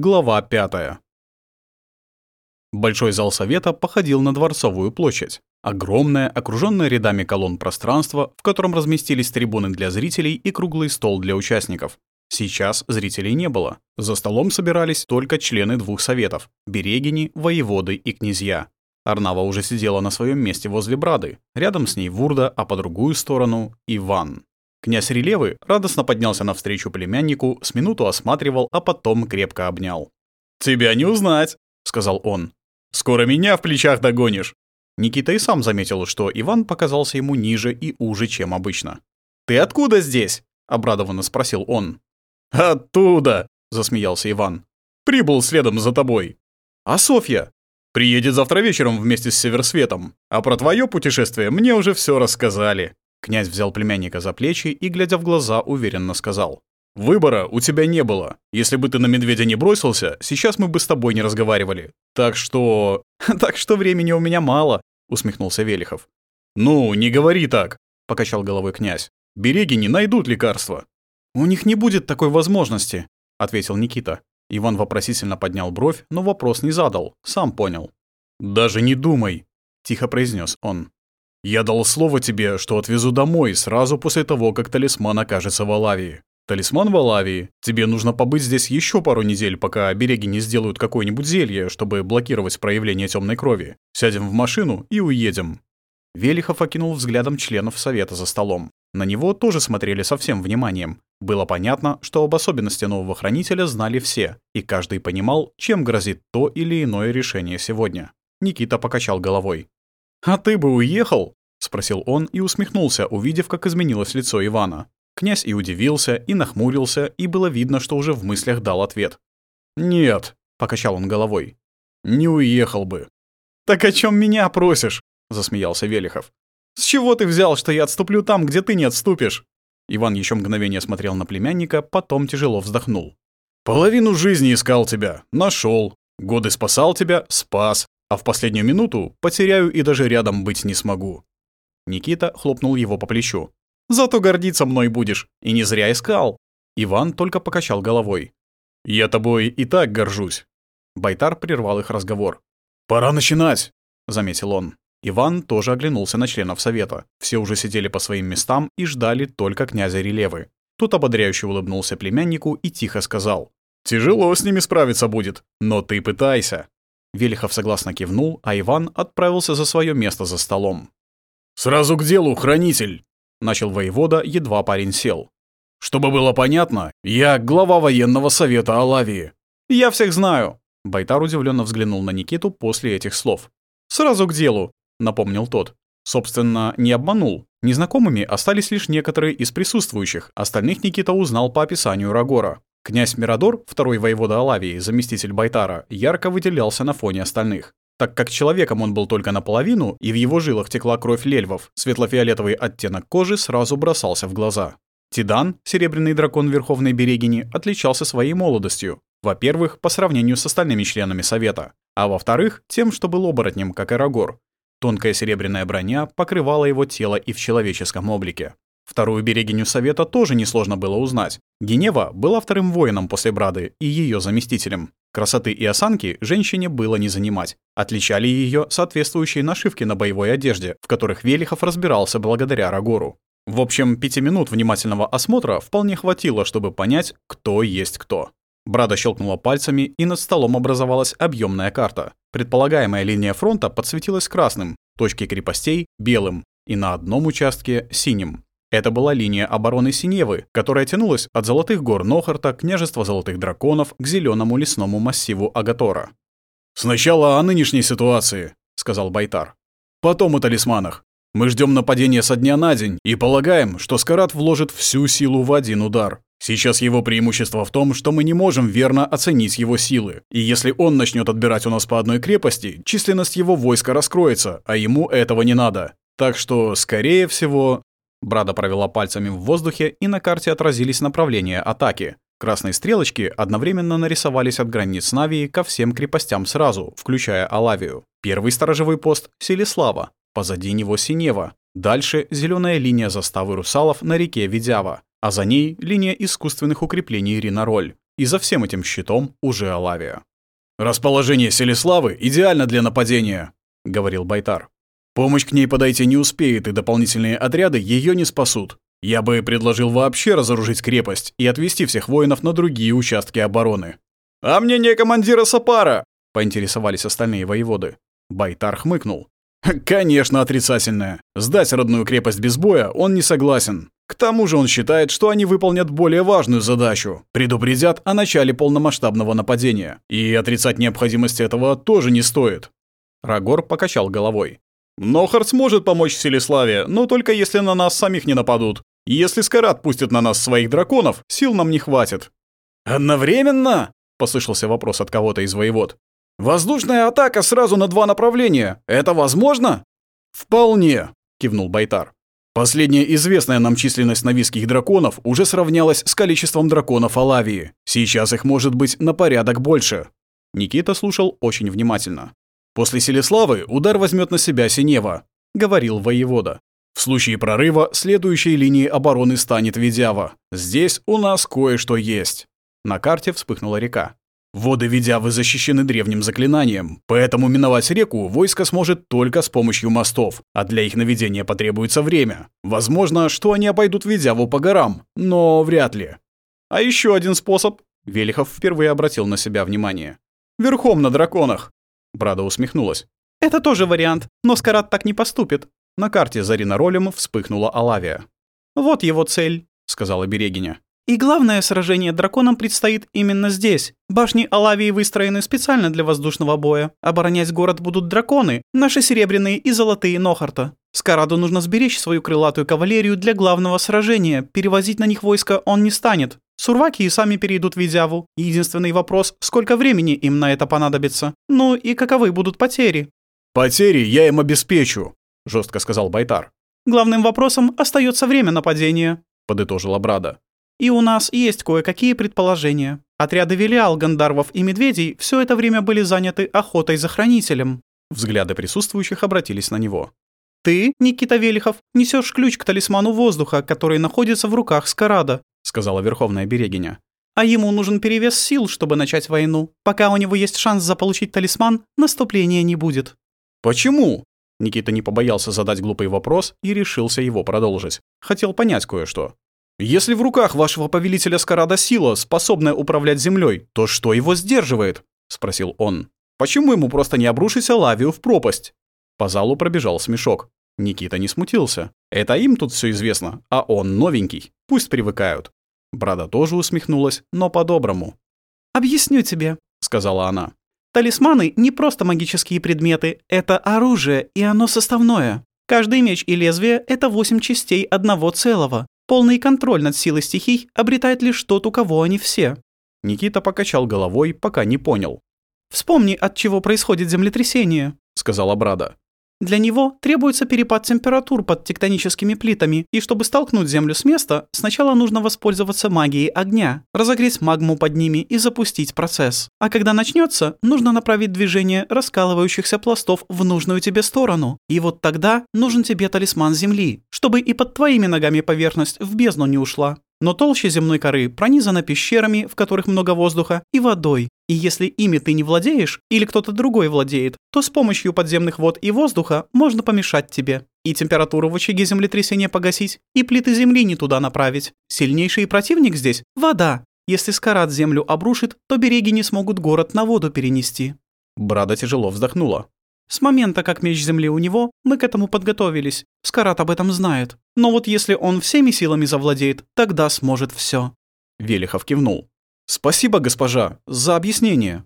Глава 5. Большой зал совета походил на дворцовую площадь. Огромное, окружённое рядами колонн пространство, в котором разместились трибуны для зрителей и круглый стол для участников. Сейчас зрителей не было. За столом собирались только члены двух советов — берегини, воеводы и князья. Арнава уже сидела на своем месте возле Брады, рядом с ней Вурда, а по другую сторону — Иван. Князь Релевы радостно поднялся навстречу племяннику, с минуту осматривал, а потом крепко обнял. «Тебя не узнать», — сказал он. «Скоро меня в плечах догонишь». Никита и сам заметил, что Иван показался ему ниже и уже, чем обычно. «Ты откуда здесь?» — обрадованно спросил он. «Оттуда!» — засмеялся Иван. «Прибыл следом за тобой». «А Софья?» «Приедет завтра вечером вместе с Северсветом. А про твое путешествие мне уже все рассказали». Князь взял племянника за плечи и, глядя в глаза, уверенно сказал. «Выбора у тебя не было. Если бы ты на медведя не бросился, сейчас мы бы с тобой не разговаривали. Так что...» «Так что времени у меня мало», — усмехнулся Велихов. «Ну, не говори так», — покачал головой князь. «Береги не найдут лекарства». «У них не будет такой возможности», — ответил Никита. Иван вопросительно поднял бровь, но вопрос не задал, сам понял. «Даже не думай», — тихо произнес он. Я дал слово тебе, что отвезу домой сразу после того, как талисман окажется в Алавии. Талисман в Алавии. Тебе нужно побыть здесь еще пару недель, пока береги не сделают какое-нибудь зелье, чтобы блокировать проявление темной крови. Сядем в машину и уедем». Велихов окинул взглядом членов совета за столом. На него тоже смотрели со всем вниманием. Было понятно, что об особенности нового хранителя знали все, и каждый понимал, чем грозит то или иное решение сегодня. Никита покачал головой. «А ты бы уехал?» — спросил он и усмехнулся, увидев, как изменилось лицо Ивана. Князь и удивился, и нахмурился, и было видно, что уже в мыслях дал ответ. «Нет», — покачал он головой, — «не уехал бы». «Так о чем меня просишь?» — засмеялся Велихов. «С чего ты взял, что я отступлю там, где ты не отступишь?» Иван еще мгновение смотрел на племянника, потом тяжело вздохнул. «Половину жизни искал тебя, нашел. Годы спасал тебя, спас а в последнюю минуту потеряю и даже рядом быть не смогу». Никита хлопнул его по плечу. «Зато гордиться мной будешь, и не зря искал». Иван только покачал головой. «Я тобой и так горжусь». Байтар прервал их разговор. «Пора начинать», — заметил он. Иван тоже оглянулся на членов совета. Все уже сидели по своим местам и ждали только князя Релевы. Тот ободряюще улыбнулся племяннику и тихо сказал. «Тяжело с ними справиться будет, но ты пытайся». Велихов согласно кивнул, а Иван отправился за свое место за столом. «Сразу к делу, хранитель!» — начал воевода, едва парень сел. «Чтобы было понятно, я глава военного совета Алавии». «Я всех знаю!» — Байтар удивленно взглянул на Никиту после этих слов. «Сразу к делу!» — напомнил тот. Собственно, не обманул. Незнакомыми остались лишь некоторые из присутствующих, остальных Никита узнал по описанию Рагора. Князь Мирадор, второй воевода Алавии, заместитель Байтара, ярко выделялся на фоне остальных. Так как человеком он был только наполовину, и в его жилах текла кровь лельвов, светло-фиолетовый оттенок кожи сразу бросался в глаза. Тидан, серебряный дракон Верховной Берегини, отличался своей молодостью. Во-первых, по сравнению с остальными членами Совета. А во-вторых, тем, что был оборотнем, как Эрагор. Тонкая серебряная броня покрывала его тело и в человеческом облике. Вторую берегиню Совета тоже несложно было узнать. Генева была вторым воином после Брады и ее заместителем. Красоты и осанки женщине было не занимать. Отличали ее соответствующие нашивки на боевой одежде, в которых Велихов разбирался благодаря Рагору. В общем, пяти минут внимательного осмотра вполне хватило, чтобы понять, кто есть кто. Брада щелкнула пальцами, и над столом образовалась объемная карта. Предполагаемая линия фронта подсветилась красным, точки крепостей — белым, и на одном участке — синим. Это была линия обороны Синевы, которая тянулась от Золотых гор Нохарта, княжества Золотых драконов, к зеленому лесному массиву Агатора. «Сначала о нынешней ситуации», — сказал Байтар. «Потом о талисманах. Мы ждем нападения со дня на день и полагаем, что Скарат вложит всю силу в один удар. Сейчас его преимущество в том, что мы не можем верно оценить его силы. И если он начнет отбирать у нас по одной крепости, численность его войска раскроется, а ему этого не надо. Так что, скорее всего, Брада провела пальцами в воздухе, и на карте отразились направления атаки. Красные стрелочки одновременно нарисовались от границ Навии ко всем крепостям сразу, включая Алавию. Первый сторожевой пост — Селислава, позади него Синева. Дальше зеленая линия заставы русалов на реке Видява, а за ней линия искусственных укреплений Ринароль. и за всем этим щитом уже Алавия. «Расположение Селиславы идеально для нападения», — говорил Байтар. «Помощь к ней подойти не успеет, и дополнительные отряды ее не спасут. Я бы предложил вообще разоружить крепость и отвести всех воинов на другие участки обороны». «А мнение командира Сапара?» — поинтересовались остальные воеводы. Байтар хмыкнул. «Конечно, отрицательное. Сдать родную крепость без боя он не согласен. К тому же он считает, что они выполнят более важную задачу – предупредят о начале полномасштабного нападения. И отрицать необходимость этого тоже не стоит. Рагор покачал головой. «Нохард сможет помочь Селиславе, но только если на нас самих не нападут. Если Скарат пустит на нас своих драконов, сил нам не хватит». «Одновременно?» – послышался вопрос от кого-то из воевод. «Воздушная атака сразу на два направления. Это возможно?» «Вполне», – кивнул Байтар. Последняя известная нам численность нависких драконов уже сравнялась с количеством драконов Алавии. Сейчас их может быть на порядок больше. Никита слушал очень внимательно. После Селеславы удар возьмет на себя Синева, говорил воевода. В случае прорыва следующей линией обороны станет Ведява. Здесь у нас кое-что есть. На карте вспыхнула река. Воды Ведявы защищены древним заклинанием, поэтому миновать реку войско сможет только с помощью мостов, а для их наведения потребуется время. Возможно, что они обойдут Ведяву по горам, но вряд ли. А еще один способ. Велихов впервые обратил на себя внимание. Верхом на драконах. Брада усмехнулась. Это тоже вариант, но Скарат так не поступит. На карте Зарина Ролем вспыхнула Алавия. «Вот его цель», — сказала Берегиня. И главное сражение драконом предстоит именно здесь. Башни Алавии выстроены специально для воздушного боя. Оборонять город будут драконы, наши серебряные и золотые Нохарта. Скараду нужно сберечь свою крылатую кавалерию для главного сражения. Перевозить на них войско он не станет. Сурваки и сами перейдут в Видяву. Единственный вопрос, сколько времени им на это понадобится. Ну и каковы будут потери? «Потери я им обеспечу», — жестко сказал Байтар. «Главным вопросом остается время нападения», — подытожила Брада. И у нас есть кое-какие предположения. Отряды Велиал, Гандарвов и Медведей все это время были заняты охотой за хранителем. Взгляды присутствующих обратились на него. «Ты, Никита Велихов, несешь ключ к талисману воздуха, который находится в руках Скарада», — сказала Верховная Берегиня. «А ему нужен перевес сил, чтобы начать войну. Пока у него есть шанс заполучить талисман, наступления не будет». «Почему?» Никита не побоялся задать глупый вопрос и решился его продолжить. Хотел понять кое-что. Если в руках вашего повелителя Скарада сила, способная управлять землей, то что его сдерживает? спросил он. Почему ему просто не обрушить лавию в пропасть? По залу пробежал смешок. Никита не смутился. Это им тут все известно, а он новенький. Пусть привыкают. Брада тоже усмехнулась, но по-доброму. «Объясню тебе», — сказала она. «Талисманы — не просто магические предметы, это оружие, и оно составное. Каждый меч и лезвие — это восемь частей одного целого. Полный контроль над силой стихий обретает лишь тот, у кого они все. Никита покачал головой, пока не понял. «Вспомни, от чего происходит землетрясение», — сказала Брада. Для него требуется перепад температур под тектоническими плитами, и чтобы столкнуть Землю с места, сначала нужно воспользоваться магией огня, разогреть магму под ними и запустить процесс. А когда начнется, нужно направить движение раскалывающихся пластов в нужную тебе сторону. И вот тогда нужен тебе талисман Земли, чтобы и под твоими ногами поверхность в бездну не ушла. Но толще земной коры пронизана пещерами, в которых много воздуха, и водой. И если ими ты не владеешь, или кто-то другой владеет, то с помощью подземных вод и воздуха можно помешать тебе. И температуру в очаге землетрясения погасить, и плиты земли не туда направить. Сильнейший противник здесь — вода. Если Скарат землю обрушит, то береги не смогут город на воду перенести». Брада тяжело вздохнула. С момента, как меч земли у него, мы к этому подготовились. Скарат об этом знает. Но вот если он всеми силами завладеет, тогда сможет все. Велихов кивнул. «Спасибо, госпожа, за объяснение».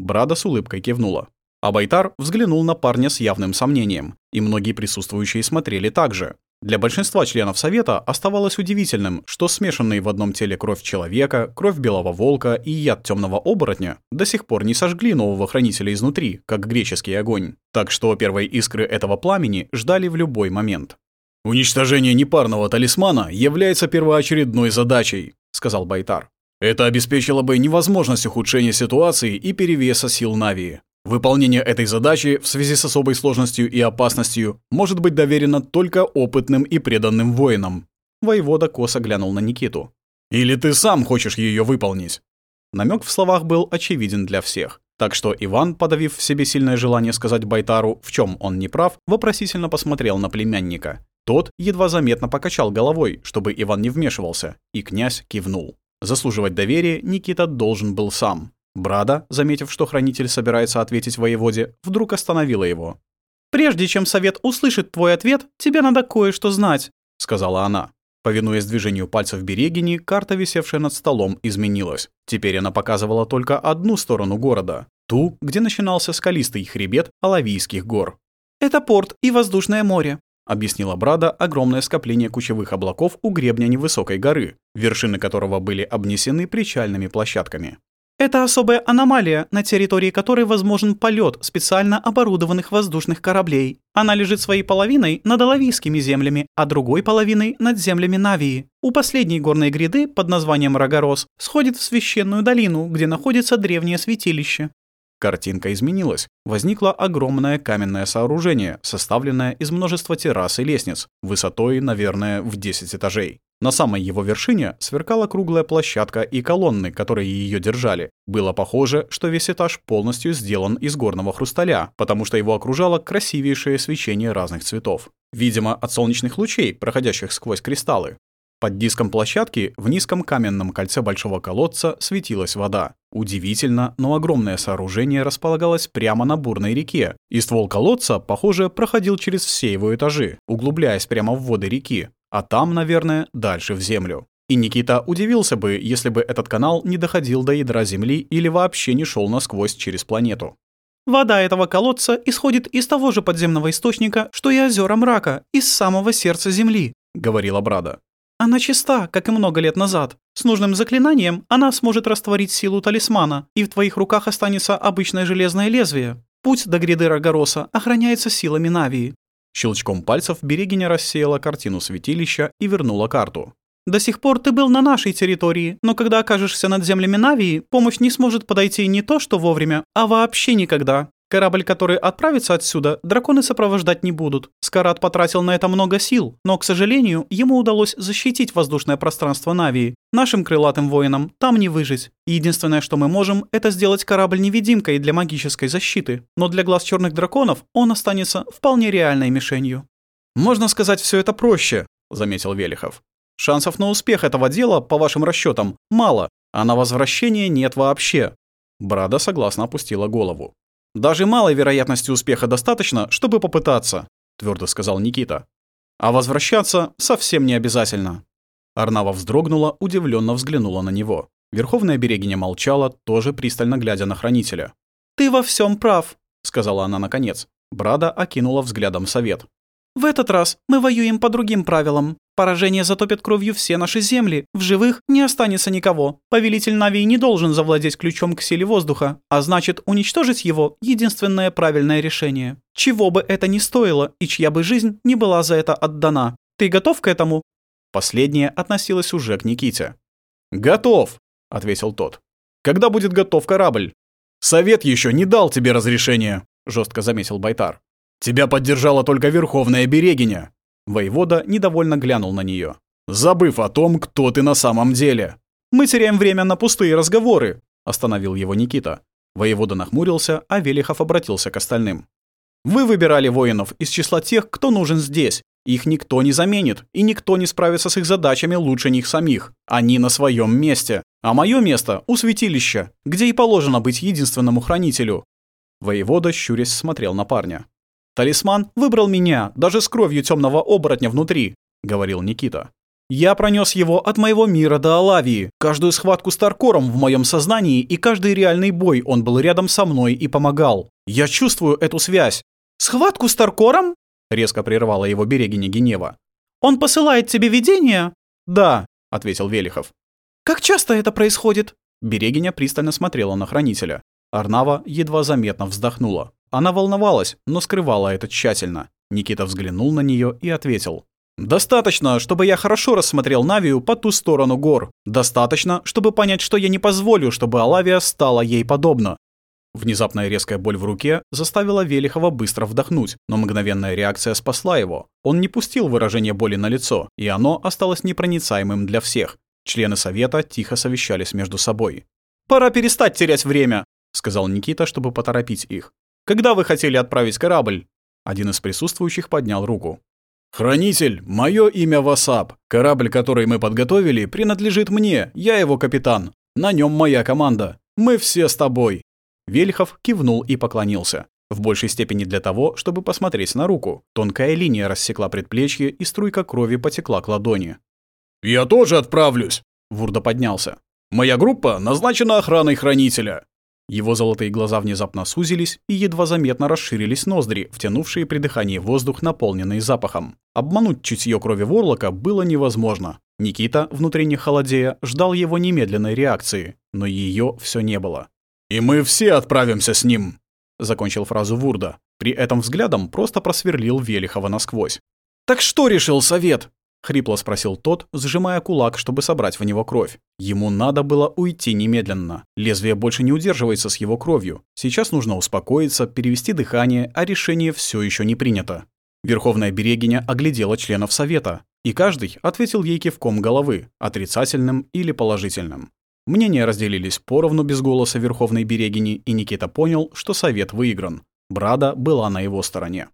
Брада с улыбкой кивнула. А Байтар взглянул на парня с явным сомнением, и многие присутствующие смотрели так же. Для большинства членов Совета оставалось удивительным, что смешанные в одном теле кровь человека, кровь белого волка и яд темного оборотня до сих пор не сожгли нового хранителя изнутри, как греческий огонь. Так что первые искры этого пламени ждали в любой момент. «Уничтожение непарного талисмана является первоочередной задачей», — сказал Байтар. «Это обеспечило бы невозможность ухудшения ситуации и перевеса сил Навии. Выполнение этой задачи в связи с особой сложностью и опасностью может быть доверено только опытным и преданным воинам. Воевода косо глянул на Никиту. «Или ты сам хочешь ее выполнить?» Намек в словах был очевиден для всех. Так что Иван, подавив в себе сильное желание сказать Байтару, в чем он не прав, вопросительно посмотрел на племянника. Тот едва заметно покачал головой, чтобы Иван не вмешивался, и князь кивнул. Заслуживать доверия Никита должен был сам. Брада, заметив, что хранитель собирается ответить воеводе, вдруг остановила его. «Прежде чем совет услышит твой ответ, тебе надо кое-что знать», — сказала она. Повинуясь движению пальцев Берегини, карта, висевшая над столом, изменилась. Теперь она показывала только одну сторону города, ту, где начинался скалистый хребет Алавийских гор. «Это порт и воздушное море», — объяснила Брада огромное скопление кучевых облаков у гребня невысокой горы, вершины которого были обнесены причальными площадками. Это особая аномалия, на территории которой возможен полет специально оборудованных воздушных кораблей. Она лежит своей половиной над Алавийскими землями, а другой половиной над землями Навии. У последней горной гряды под названием Рогорос сходит в священную долину, где находится древнее святилище. Картинка изменилась. Возникло огромное каменное сооружение, составленное из множества террас и лестниц, высотой, наверное, в 10 этажей. На самой его вершине сверкала круглая площадка и колонны, которые ее держали. Было похоже, что весь этаж полностью сделан из горного хрусталя, потому что его окружало красивейшее свечение разных цветов. Видимо, от солнечных лучей, проходящих сквозь кристаллы. Под диском площадки в низком каменном кольце большого колодца светилась вода. Удивительно, но огромное сооружение располагалось прямо на бурной реке, и ствол колодца, похоже, проходил через все его этажи, углубляясь прямо в воды реки, а там, наверное, дальше в землю. И Никита удивился бы, если бы этот канал не доходил до ядра Земли или вообще не шел насквозь через планету. Вода этого колодца исходит из того же подземного источника, что и озера мрака, из самого сердца Земли, — говорила Брада. Она чиста, как и много лет назад. С нужным заклинанием она сможет растворить силу талисмана, и в твоих руках останется обычное железное лезвие. Путь до гряды Рогороса охраняется силами Навии. Щелчком пальцев Берегиня рассеяла картину святилища и вернула карту. «До сих пор ты был на нашей территории, но когда окажешься над землями Навии, помощь не сможет подойти не то что вовремя, а вообще никогда. Корабль, который отправится отсюда, драконы сопровождать не будут. Скарат потратил на это много сил, но, к сожалению, ему удалось защитить воздушное пространство Навии. Нашим крылатым воинам там не выжить. Единственное, что мы можем, это сделать корабль невидимкой для магической защиты. Но для глаз черных драконов он останется вполне реальной мишенью. «Можно сказать, все это проще», — заметил Велихов. «Шансов на успех этого дела, по вашим расчетам, мало, а на возвращение нет вообще». Брада согласно опустила голову. Даже малой вероятности успеха достаточно, чтобы попытаться, твердо сказал Никита. А возвращаться совсем не обязательно. Арнава вздрогнула, удивленно взглянула на него. Верховная берегиня молчала, тоже пристально глядя на хранителя. «Ты во всем прав», — сказала она наконец. Брада окинула взглядом совет. В этот раз мы воюем по другим правилам. Поражение затопит кровью все наши земли. В живых не останется никого. Повелитель Навии не должен завладеть ключом к силе воздуха, а значит, уничтожить его — единственное правильное решение. Чего бы это ни стоило, и чья бы жизнь не была за это отдана. Ты готов к этому?» Последнее относилось уже к Никите. «Готов», — ответил тот. «Когда будет готов корабль?» «Совет еще не дал тебе разрешения», — жестко заметил Байтар. «Тебя поддержала только Верховная Берегиня». Воевода недовольно глянул на нее. «Забыв о том, кто ты на самом деле». «Мы теряем время на пустые разговоры», — остановил его Никита. Воевода нахмурился, а Велихов обратился к остальным. «Вы выбирали воинов из числа тех, кто нужен здесь. Их никто не заменит, и никто не справится с их задачами лучше них самих. Они на своем месте. А мое место у святилища, где и положено быть единственному хранителю». Воевода, щурясь, смотрел на парня. «Талисман выбрал меня, даже с кровью темного оборотня внутри», — говорил Никита. «Я пронес его от моего мира до Алавии. Каждую схватку с Таркором в моем сознании и каждый реальный бой он был рядом со мной и помогал. Я чувствую эту связь». «Схватку с Таркором?» — резко прервала его берегиня Генева. «Он посылает тебе видение?» «Да», — ответил Велихов. «Как часто это происходит?» Берегиня пристально смотрела на хранителя. Арнава едва заметно вздохнула. Она волновалась, но скрывала это тщательно. Никита взглянул на нее и ответил. «Достаточно, чтобы я хорошо рассмотрел Навию по ту сторону гор. Достаточно, чтобы понять, что я не позволю, чтобы Алавия стала ей подобна». Внезапная резкая боль в руке заставила Велихова быстро вдохнуть, но мгновенная реакция спасла его. Он не пустил выражение боли на лицо, и оно осталось непроницаемым для всех. Члены совета тихо совещались между собой. «Пора перестать терять время», — сказал Никита, чтобы поторопить их. «Когда вы хотели отправить корабль?» Один из присутствующих поднял руку. «Хранитель, мое имя Васап. Корабль, который мы подготовили, принадлежит мне, я его капитан. На нем моя команда. Мы все с тобой». Вельхов кивнул и поклонился. В большей степени для того, чтобы посмотреть на руку. Тонкая линия рассекла предплечье, и струйка крови потекла к ладони. «Я тоже отправлюсь!» Вурда поднялся. «Моя группа назначена охраной хранителя!» Его золотые глаза внезапно сузились и едва заметно расширились ноздри, втянувшие при дыхании воздух, наполненный запахом. Обмануть чутье крови Ворлока было невозможно. Никита, внутренне холодея, ждал его немедленной реакции, но ее все не было. «И мы все отправимся с ним!» — закончил фразу Вурда. При этом взглядом просто просверлил Велихова насквозь. «Так что решил совет?» — хрипло спросил тот, сжимая кулак, чтобы собрать в него кровь. Ему надо было уйти немедленно. Лезвие больше не удерживается с его кровью. Сейчас нужно успокоиться, перевести дыхание, а решение все еще не принято. Верховная Берегиня оглядела членов Совета, и каждый ответил ей кивком головы, отрицательным или положительным. Мнения разделились поровну без голоса Верховной Берегини, и Никита понял, что Совет выигран. Брада была на его стороне.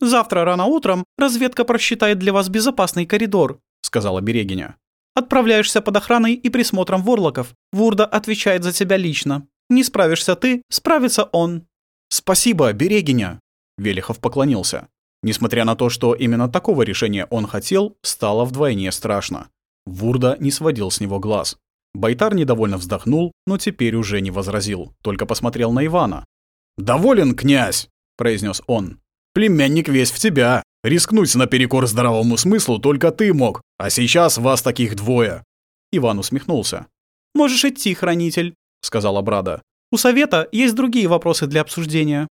«Завтра рано утром разведка просчитает для вас безопасный коридор», — сказала Берегиня. «Отправляешься под охраной и присмотром ворлоков. Вурда отвечает за тебя лично. Не справишься ты, справится он». «Спасибо, Берегиня», — Велихов поклонился. Несмотря на то, что именно такого решения он хотел, стало вдвойне страшно. Вурда не сводил с него глаз. Байтар недовольно вздохнул, но теперь уже не возразил, только посмотрел на Ивана. «Доволен, князь!» — произнес он. Племянник весь в тебя. Рискнуть наперекор здравому смыслу только ты мог, а сейчас вас таких двое». Иван усмехнулся. «Можешь идти, хранитель», — сказала Брада. «У совета есть другие вопросы для обсуждения».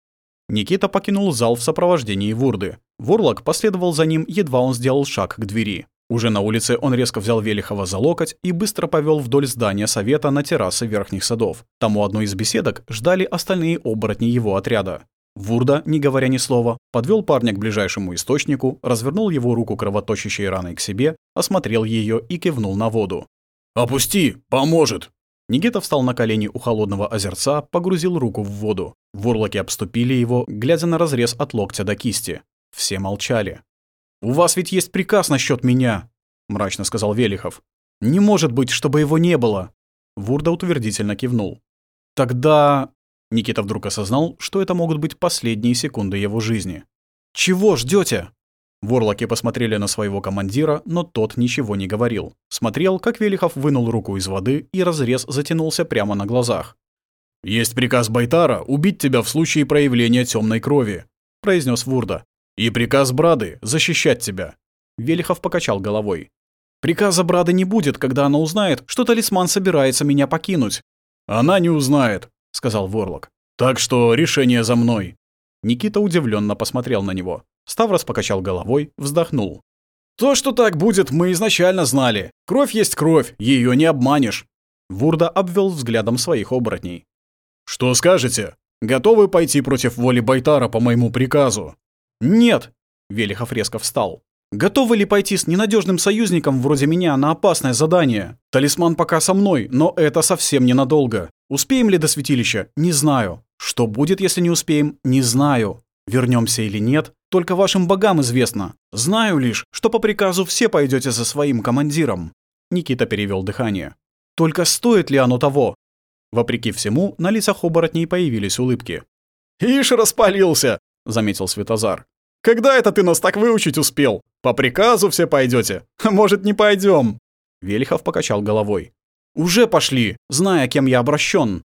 Никита покинул зал в сопровождении Вурды. Ворлок последовал за ним, едва он сделал шаг к двери. Уже на улице он резко взял Велихова за локоть и быстро повел вдоль здания совета на террасы верхних садов. Там у одной из беседок ждали остальные оборотни его отряда. Вурда, не говоря ни слова, подвел парня к ближайшему источнику, развернул его руку кровоточащей раной к себе, осмотрел ее и кивнул на воду. «Опусти, поможет!» Никита встал на колени у холодного озерца, погрузил руку в воду. Ворлоки обступили его, глядя на разрез от локтя до кисти. Все молчали. «У вас ведь есть приказ насчет меня», — мрачно сказал Велихов. «Не может быть, чтобы его не было». Вурда утвердительно кивнул. «Тогда Никита вдруг осознал, что это могут быть последние секунды его жизни. «Чего ждете? Ворлоки посмотрели на своего командира, но тот ничего не говорил. Смотрел, как Велихов вынул руку из воды, и разрез затянулся прямо на глазах. «Есть приказ Байтара убить тебя в случае проявления темной крови», — произнес Вурда. «И приказ Брады защищать тебя». Велихов покачал головой. «Приказа Брады не будет, когда она узнает, что талисман собирается меня покинуть». «Она не узнает», — сказал Ворлок. «Так что решение за мной». Никита удивленно посмотрел на него. Ставрос покачал головой, вздохнул. «То, что так будет, мы изначально знали. Кровь есть кровь, ее не обманешь». Вурда обвел взглядом своих оборотней. «Что скажете? Готовы пойти против воли Байтара по моему приказу?» «Нет!» — Велихов резко встал. Готовы ли пойти с ненадежным союзником вроде меня на опасное задание? Талисман пока со мной, но это совсем ненадолго. Успеем ли до святилища? Не знаю. Что будет, если не успеем? Не знаю. Вернемся или нет? Только вашим богам известно. Знаю лишь, что по приказу все пойдете за своим командиром. Никита перевел дыхание. Только стоит ли оно того? Вопреки всему, на лицах оборотней появились улыбки. «Ишь распалился!» — заметил Светозар. Когда это ты нас так выучить успел? По приказу все пойдете. Может, не пойдем? Велихов покачал головой. Уже пошли, зная, кем я обращен.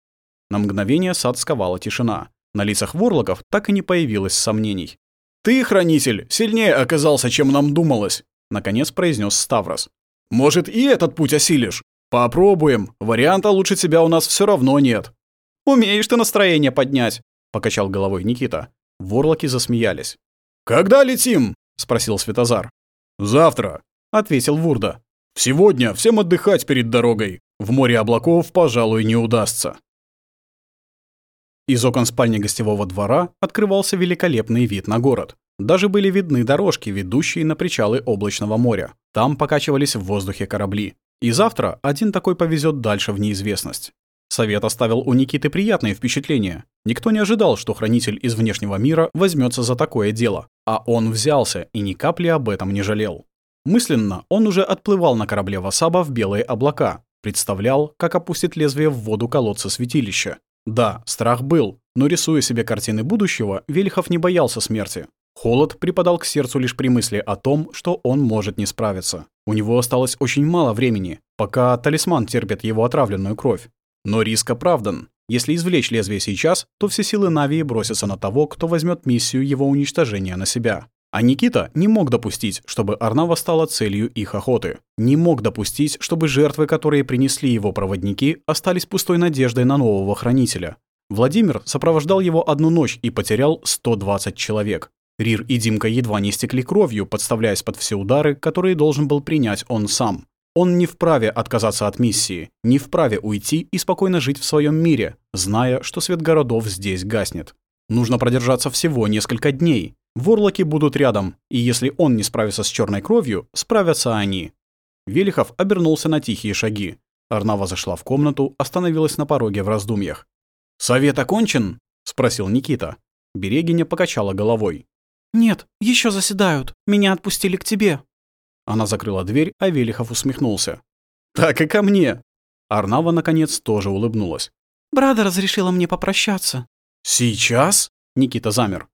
На мгновение сад сковала тишина. На лицах ворлоков так и не появилось сомнений. «Ты, хранитель, сильнее оказался, чем нам думалось», — наконец произнес Ставрос. «Может, и этот путь осилишь? Попробуем. Варианта лучше тебя у нас все равно нет». «Умеешь ты настроение поднять», — покачал головой Никита. Ворлоки засмеялись. «Когда летим?» — спросил Светозар. «Завтра», — ответил Вурда. «Сегодня всем отдыхать перед дорогой. В море облаков, пожалуй, не удастся». Из окон спальни гостевого двора открывался великолепный вид на город. Даже были видны дорожки, ведущие на причалы облачного моря. Там покачивались в воздухе корабли. И завтра один такой повезет дальше в неизвестность. Совет оставил у Никиты приятное впечатление. Никто не ожидал, что хранитель из внешнего мира возьмется за такое дело. А он взялся и ни капли об этом не жалел. Мысленно он уже отплывал на корабле Васаба в белые облака, представлял, как опустит лезвие в воду колодца святилища. Да, страх был, но рисуя себе картины будущего, Велихов не боялся смерти. Холод припадал к сердцу лишь при мысли о том, что он может не справиться. У него осталось очень мало времени, пока талисман терпит его отравленную кровь. Но риск оправдан. Если извлечь лезвие сейчас, то все силы Навии бросятся на того, кто возьмет миссию его уничтожения на себя. А Никита не мог допустить, чтобы Арнава стала целью их охоты. Не мог допустить, чтобы жертвы, которые принесли его проводники, остались пустой надеждой на нового хранителя. Владимир сопровождал его одну ночь и потерял 120 человек. Рир и Димка едва не стекли кровью, подставляясь под все удары, которые должен был принять он сам. Он не вправе отказаться от миссии, не вправе уйти и спокойно жить в своем мире, зная, что свет городов здесь гаснет. Нужно продержаться всего несколько дней. Ворлоки будут рядом, и если он не справится с черной кровью, справятся они. Велихов обернулся на тихие шаги. Арнава зашла в комнату, остановилась на пороге в раздумьях. «Совет окончен?» — спросил Никита. Берегиня покачала головой. «Нет, еще заседают. Меня отпустили к тебе». Она закрыла дверь, а Велихов усмехнулся. «Так и ко мне!» Арнава, наконец, тоже улыбнулась. «Брада разрешила мне попрощаться». «Сейчас?» Никита замер.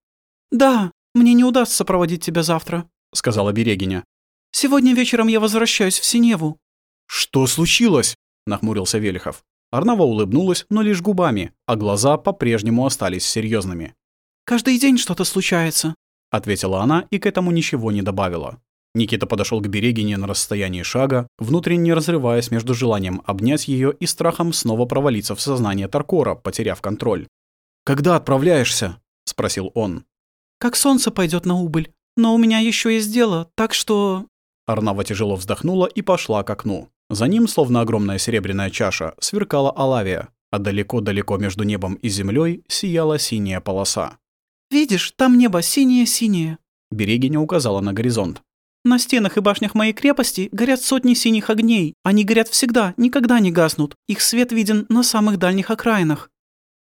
«Да, мне не удастся проводить тебя завтра», — сказала Берегиня. «Сегодня вечером я возвращаюсь в Синеву». «Что случилось?» — нахмурился Велихов. Арнава улыбнулась, но лишь губами, а глаза по-прежнему остались серьезными. «Каждый день что-то случается», — ответила она и к этому ничего не добавила. Никита подошел к Берегине на расстоянии шага, внутренне разрываясь между желанием обнять ее и страхом снова провалиться в сознание Таркора, потеряв контроль. «Когда отправляешься?» — спросил он. «Как солнце пойдет на убыль. Но у меня еще есть дело, так что...» Арнава тяжело вздохнула и пошла к окну. За ним, словно огромная серебряная чаша, сверкала Алавия, а далеко-далеко между небом и землей сияла синяя полоса. «Видишь, там небо синее-синее», — Берегиня указала на горизонт. «На стенах и башнях моей крепости горят сотни синих огней. Они горят всегда, никогда не гаснут. Их свет виден на самых дальних окраинах».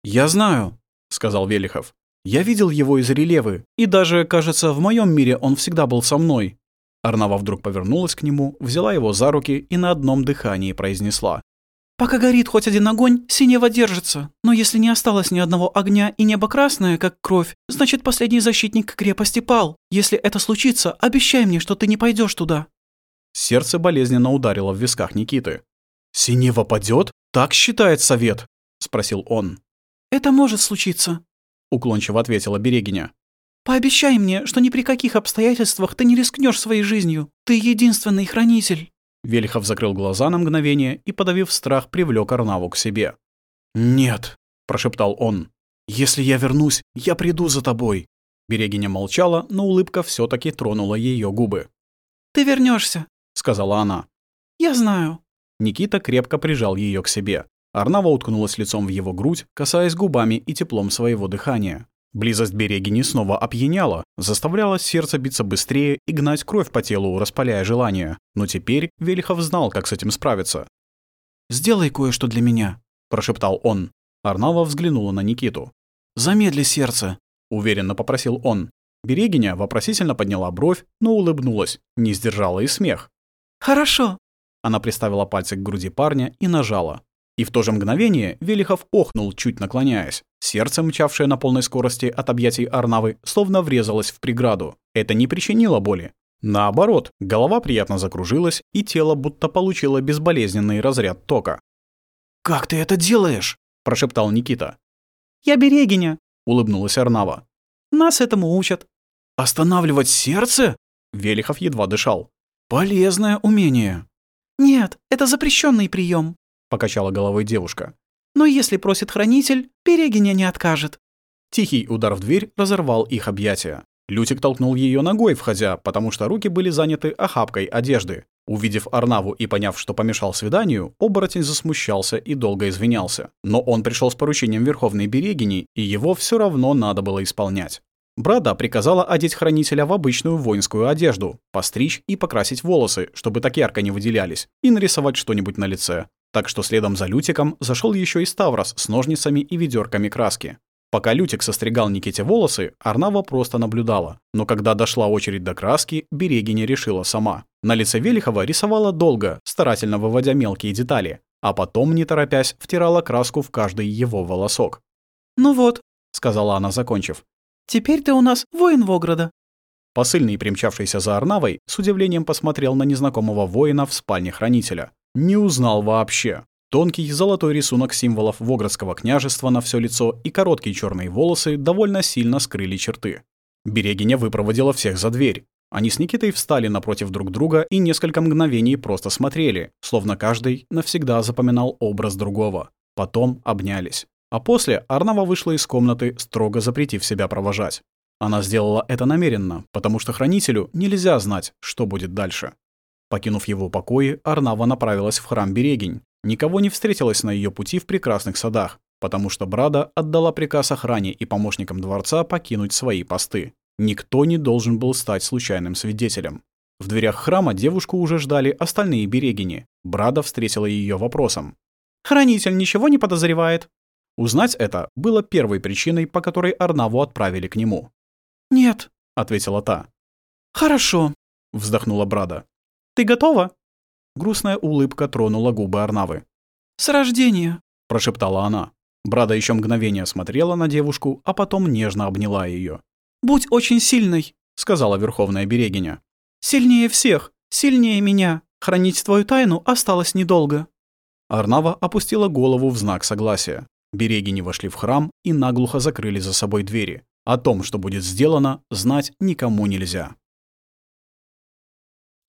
«Я знаю», — сказал Велихов. «Я видел его из релевы, и даже, кажется, в моем мире он всегда был со мной». Арнава вдруг повернулась к нему, взяла его за руки и на одном дыхании произнесла. Пока горит хоть один огонь, синева держится. Но если не осталось ни одного огня и небо красное, как кровь, значит, последний защитник крепости пал. Если это случится, обещай мне, что ты не пойдешь туда». Сердце болезненно ударило в висках Никиты. «Синева падет? Так считает совет?» — спросил он. «Это может случиться», — уклончиво ответила Берегиня. «Пообещай мне, что ни при каких обстоятельствах ты не рискнешь своей жизнью. Ты единственный хранитель». Велихов закрыл глаза на мгновение и, подавив страх, привлёк Арнаву к себе. «Нет», — прошептал он, — «если я вернусь, я приду за тобой». Берегиня молчала, но улыбка всё таки тронула её губы. «Ты вернёшься», — сказала она. «Я знаю». Никита крепко прижал её к себе. Арнава уткнулась лицом в его грудь, касаясь губами и теплом своего дыхания. Близость Берегини снова опьяняла, заставляла сердце биться быстрее и гнать кровь по телу, распаляя желание. Но теперь Велихов знал, как с этим справиться. «Сделай кое-что для меня», — прошептал он. Арнава взглянула на Никиту. «Замедли сердце», — уверенно попросил он. Берегиня вопросительно подняла бровь, но улыбнулась, не сдержала и смех. «Хорошо». Она приставила пальцы к груди парня и нажала. И в то же мгновение Велихов охнул, чуть наклоняясь. Сердце, мчавшее на полной скорости от объятий Арнавы, словно врезалось в преграду. Это не причинило боли. Наоборот, голова приятно закружилась, и тело будто получило безболезненный разряд тока. «Как ты это делаешь?» – прошептал Никита. «Я берегиня», – улыбнулась Арнава. «Нас этому учат». «Останавливать сердце?» – Велихов едва дышал. «Полезное умение». «Нет, это запрещенный прием. — покачала головой девушка. «Но если просит хранитель, Перегиня не откажет». Тихий удар в дверь разорвал их объятия. Лютик толкнул ее ногой, входя, потому что руки были заняты охапкой одежды. Увидев Арнаву и поняв, что помешал свиданию, оборотень засмущался и долго извинялся. Но он пришел с поручением Верховной Берегини, и его все равно надо было исполнять. Брада приказала одеть хранителя в обычную воинскую одежду, постричь и покрасить волосы, чтобы так ярко не выделялись, и нарисовать что-нибудь на лице. Так что следом за Лютиком зашел еще и Ставрос с ножницами и ведерками краски. Пока Лютик состригал Никите волосы, Арнава просто наблюдала. Но когда дошла очередь до краски, Берегиня решила сама. На лице Велихова рисовала долго, старательно выводя мелкие детали, а потом, не торопясь, втирала краску в каждый его волосок. «Ну вот», — сказала она, закончив. «Теперь ты у нас воин Вограда». Посыльный, примчавшийся за Арнавой, с удивлением посмотрел на незнакомого воина в спальне хранителя. Не узнал вообще. Тонкий золотой рисунок символов Воградского княжества на все лицо и короткие черные волосы довольно сильно скрыли черты. Берегиня выпроводила всех за дверь. Они с Никитой встали напротив друг друга и несколько мгновений просто смотрели, словно каждый навсегда запоминал образ другого. Потом обнялись. А после Арнава вышла из комнаты, строго запретив себя провожать. Она сделала это намеренно, потому что хранителю нельзя знать, что будет дальше. Покинув его покои, Арнава направилась в храм Берегинь. Никого не встретилась на ее пути в прекрасных садах, потому что Брада отдала приказ охране и помощникам дворца покинуть свои посты. Никто не должен был стать случайным свидетелем. В дверях храма девушку уже ждали остальные берегини. Брада встретила ее вопросом. «Хранитель ничего не подозревает?» Узнать это было первой причиной, по которой Арнаву отправили к нему. «Нет», — ответила та. «Хорошо», — вздохнула Брада. «Ты готова?» Грустная улыбка тронула губы Арнавы. «С рождения», — прошептала она. Брада еще мгновение смотрела на девушку, а потом нежно обняла ее. «Будь очень сильной», — сказала Верховная Берегиня. «Сильнее всех, сильнее меня. Хранить твою тайну осталось недолго». Арнава опустила голову в знак согласия. Берегини вошли в храм и наглухо закрыли за собой двери. О том, что будет сделано, знать никому нельзя.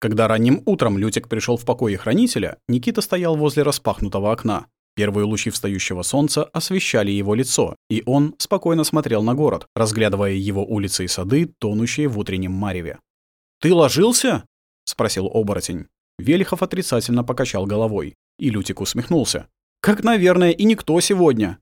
Когда ранним утром Лютик пришел в покои хранителя, Никита стоял возле распахнутого окна. Первые лучи встающего солнца освещали его лицо, и он спокойно смотрел на город, разглядывая его улицы и сады, тонущие в утреннем мареве. «Ты ложился?» — спросил оборотень. Велихов отрицательно покачал головой, и Лютик усмехнулся. «Как, наверное, и никто сегодня.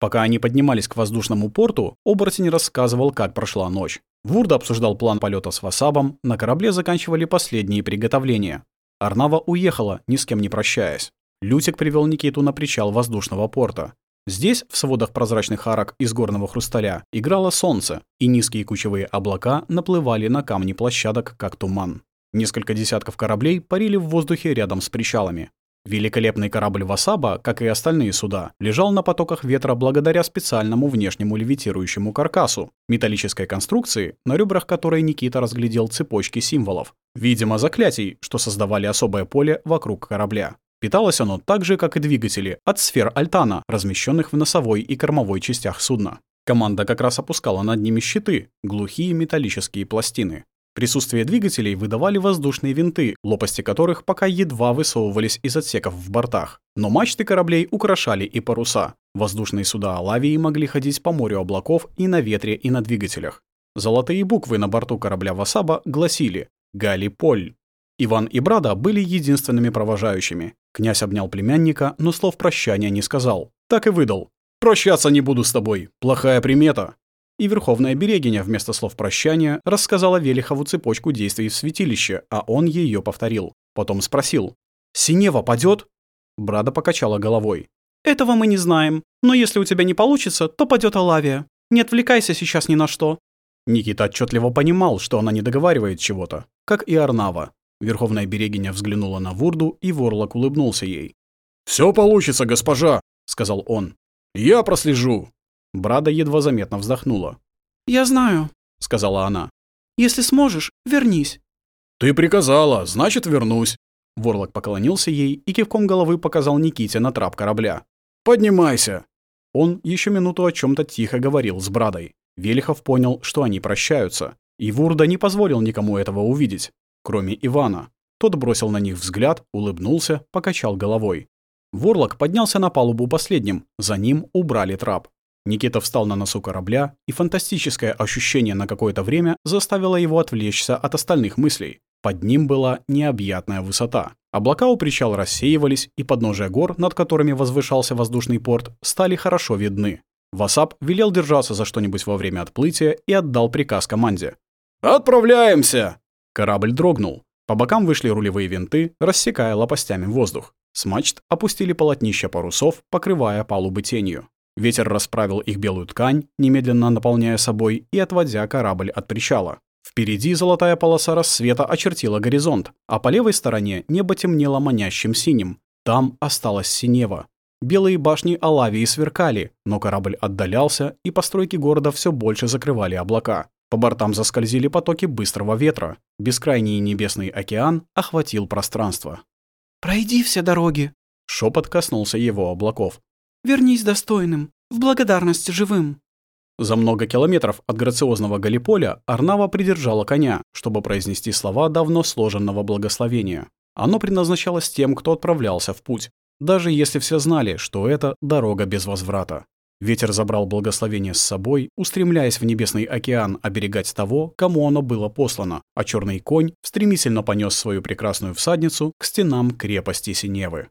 Пока они поднимались к воздушному порту, оборотень рассказывал, как прошла ночь. Вурда обсуждал план полета с Васабом, на корабле заканчивали последние приготовления. Арнава уехала, ни с кем не прощаясь. Лютик привел Никиту на причал воздушного порта. Здесь, в сводах прозрачных арок из горного хрусталя, играло солнце, и низкие кучевые облака наплывали на камни площадок, как туман. Несколько десятков кораблей парили в воздухе рядом с причалами. Великолепный корабль «Васаба», как и остальные суда, лежал на потоках ветра благодаря специальному внешнему левитирующему каркасу, металлической конструкции, на ребрах которой Никита разглядел цепочки символов, видимо, заклятий, что создавали особое поле вокруг корабля. Питалось оно так же, как и двигатели, от сфер Альтана, размещенных в носовой и кормовой частях судна. Команда как раз опускала над ними щиты, глухие металлические пластины. Присутствие двигателей выдавали воздушные винты, лопасти которых пока едва высовывались из отсеков в бортах. Но мачты кораблей украшали и паруса. Воздушные суда Алавии могли ходить по морю облаков и на ветре, и на двигателях. Золотые буквы на борту корабля Васаба гласили «Галиполь». Иван и Брада были единственными провожающими. Князь обнял племянника, но слов прощания не сказал. Так и выдал. «Прощаться не буду с тобой. Плохая примета и Верховная Берегиня вместо слов прощания рассказала Велихову цепочку действий в святилище, а он ее повторил. Потом спросил. «Синева падет? Брада покачала головой. «Этого мы не знаем, но если у тебя не получится, то падет Алавия. Не отвлекайся сейчас ни на что». Никита отчетливо понимал, что она не договаривает чего-то, как и Арнава. Верховная Берегиня взглянула на Вурду, и Ворлок улыбнулся ей. «Все получится, госпожа», — сказал он. «Я прослежу». Брада едва заметно вздохнула. «Я знаю», — сказала она. «Если сможешь, вернись». «Ты приказала, значит, вернусь». Ворлок поклонился ей и кивком головы показал Никите на трап корабля. «Поднимайся!» Он еще минуту о чем то тихо говорил с Брадой. Велихов понял, что они прощаются. И Вурда не позволил никому этого увидеть, кроме Ивана. Тот бросил на них взгляд, улыбнулся, покачал головой. Ворлок поднялся на палубу последним, за ним убрали трап. Никита встал на носу корабля, и фантастическое ощущение на какое-то время заставило его отвлечься от остальных мыслей. Под ним была необъятная высота. Облака у причала рассеивались, и подножия гор, над которыми возвышался воздушный порт, стали хорошо видны. Васап велел держаться за что-нибудь во время отплытия и отдал приказ команде. «Отправляемся!» Корабль дрогнул. По бокам вышли рулевые винты, рассекая лопастями воздух. С мачт опустили полотнища парусов, покрывая палубы тенью. Ветер расправил их белую ткань, немедленно наполняя собой и отводя корабль от причала. Впереди золотая полоса рассвета очертила горизонт, а по левой стороне небо темнело манящим синим. Там осталась синева. Белые башни Алавии сверкали, но корабль отдалялся, и постройки города все больше закрывали облака. По бортам заскользили потоки быстрого ветра. Бескрайний небесный океан охватил пространство. «Пройди все дороги!» Шепот коснулся его облаков. «Вернись достойным, в благодарность живым!» За много километров от грациозного Галиполя Арнава придержала коня, чтобы произнести слова давно сложенного благословения. Оно предназначалось тем, кто отправлялся в путь, даже если все знали, что это дорога без возврата. Ветер забрал благословение с собой, устремляясь в небесный океан оберегать того, кому оно было послано, а черный конь стремительно понес свою прекрасную всадницу к стенам крепости Синевы.